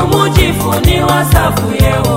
Umujifu wasafu yewa